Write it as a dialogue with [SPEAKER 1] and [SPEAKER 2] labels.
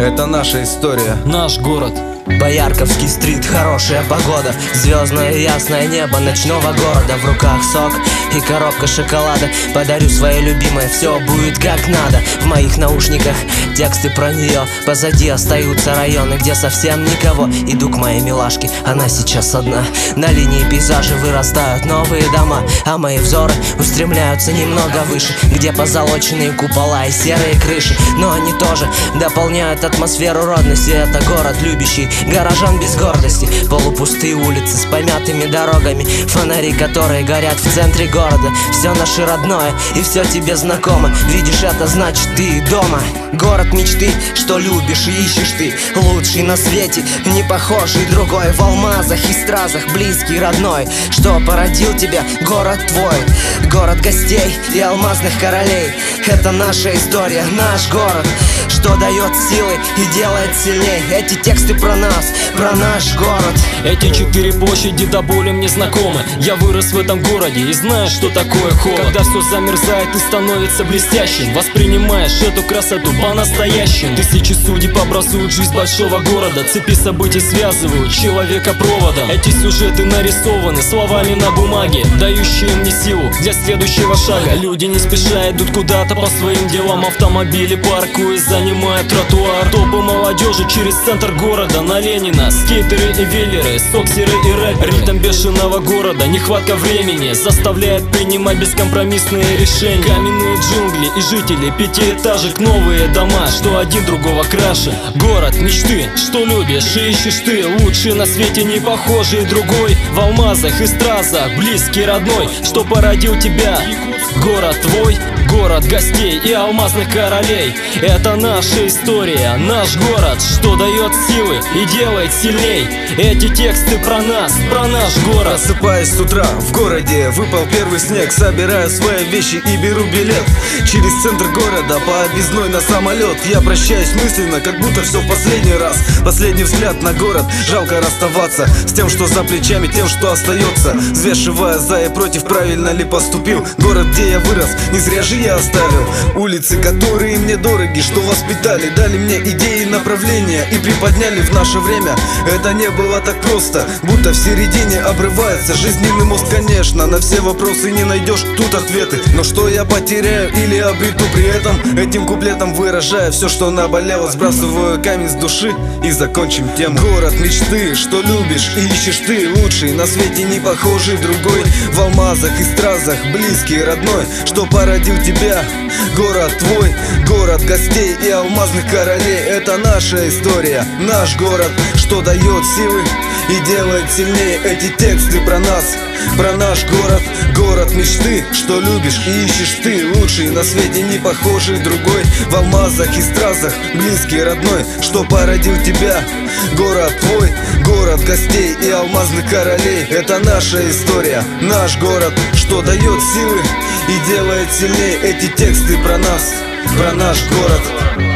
[SPEAKER 1] Это наша история.
[SPEAKER 2] Наш город
[SPEAKER 3] Боярковский стрит, хорошая погода Звездное ясное небо ночного города. В руках сок и коробка шоколада Подарю своей любимой, все будет как надо. В моих наушниках тексты про нее Позади остаются районы, где совсем никого. Иду к моей милашке, она сейчас одна. На линии пейзажа вырастают новые дома А мои взоры устремляются немного выше Где позолоченные купола и серые крыши. Но они тоже дополняют атмосферу родности. Это город любящий горожан без гордости. Полупустые улицы с помятыми дорогами. Фонари, которые горят в центре города. Все наше родное и все тебе знакомо. Видишь, это значит ты дома. Город мечты, что любишь и ищешь ты. Лучший на свете, не похожий другой. В алмазах и стразах, близкий, родной. Что породил тебя, город твой? Город гостей и алмазных королей. Это наша история, наш город Что дает силы и делает сильней Эти тексты про нас, про наш город.
[SPEAKER 2] Эти четыре площади до боли мне знакомы. Я вырос в этом городе и знаю, что такое холод. Когда все замерзает и становится блестящим Воспринимаешь эту красоту по-настоящему. Тысячи судеб образуют жизнь большого города. Цепи событий связывают человека проводом. Эти сюжеты нарисованы словами на бумаге Дающие мне силу для следующего шага. Люди не спеша идут куда-то по своим делам. Автомобили паркуют, занимают тротуар. Толпы молодежи через центр города на Ленина. Скейтеры и веллеры, соксеры и рэперы. Ритм бешеного города, нехватка времени Заставляет принимать бескомпромиссные решения. Каменные джунгли и жители пятиэтажек Новые дома, что один другого краше. Город мечты, что любишь и ищешь ты. Лучший на свете не похожий другой В алмазах и стразах, близкий родной Что породил тебя. Город твой, город гостей и алмазных королей. Это наша история, наш город Что дает силы и делает сильней. Эти тексты про нас, про наш город.
[SPEAKER 1] Просыпаясь с утра в городе Выпал первый снег Собираю свои вещи и беру билет. Через центр города по объездной на самолет. Я прощаюсь мысленно, как будто все в последний раз. Последний взгляд на город Жалко расставаться с тем, что за плечами Тем, что остается Взвешивая за и против, правильно ли поступил. Город, где я вырос, не зря же я оставил. Улицы, которые мне дороги Что воспитали, дали мне идеи, направления И приподняли в наше время. Это не было так просто Будто в середине обрывается жизненный мост. Конечно, на все вопросы не найдешь тут ответы. Но что я потеряю или обрету при этом? Этим куплетом выражая все, что наболело Сбрасываю камень с души и закончим тему. Город мечты, что любишь и ищешь ты Лучший. На свете не похожий другой. В алмазах и стразах, близкий, родной. Что породил тебя, город твой Город гостей и алмазных королей. Это наша история, наш город Что дает силы и делает сильнее. Эти тексты про нас, про наш город Город мечты, что любишь и ищешь ты. Лучший на свете не похожий другой. В алмазах и стразах, близкий, родной Что породил тебя, город твой Город гостей и алмазных королей. Это наша история, наш город Что дает силы и делает сильнее. Эти тексты про нас, про наш город